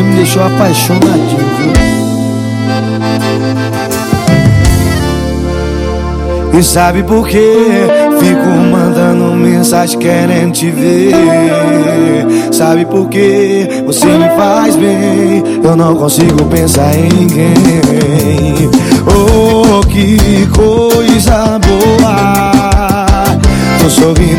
Você me deixou apaixonadinho, viu? E sabe por quê? Fico mandando mensagem querendo te ver. Sabe por quê? Você me faz bem. Eu não consigo pensar em ninguém. Oh, que coisa boa. Tô sorrindo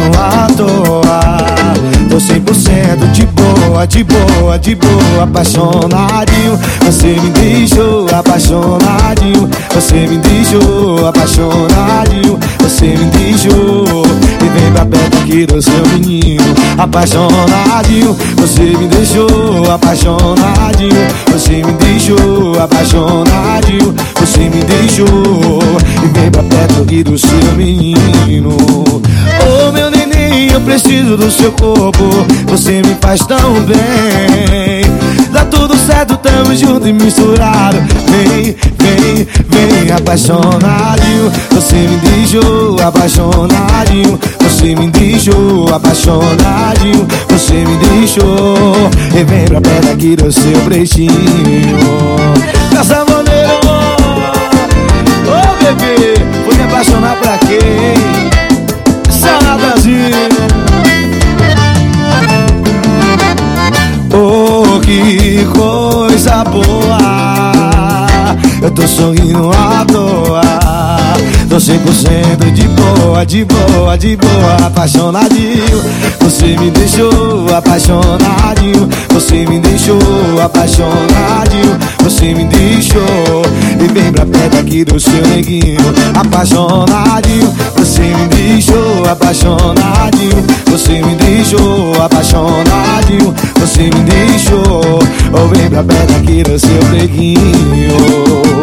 boa, de boa, de boa, apaixonadinho. Você me deixou apaixonadinho. Você me deixou apaixonadinho. Você me deixou e vem pra perto aqui do seu menino. Apaixonadinho, você me deixou apaixonadinho. Você me deixou apaixonadinho. Você me deixou e vem pra perto aqui do seu menino. Preciso do seu corpo. Você me faz tão bem. Dá tudo certo, tamo junto e misturado. Vem, vem, vem, apaixonadinho. Você me deixou apaixonadinho. Você me deixou apaixonadinho. Você me deixou. E vem pra perto aqui do seu pretinho. Dessa maneira, Ô oh, bebê, vou me apaixonar pra quem? Boa. Eu tô sorrindo à toa. Tô 100% de boa, de boa, de boa, apaixonadinho. Você me deixou apaixonadinho. Você me deixou apaixonadinho. Você me deixou e vem pra perto aqui do seu neguinho, apaixonadinho. Você me deixou apaixonadinho. Você me deixou apaixonadinho. Você me deixou, ou vem a perto aqui do seu preguinho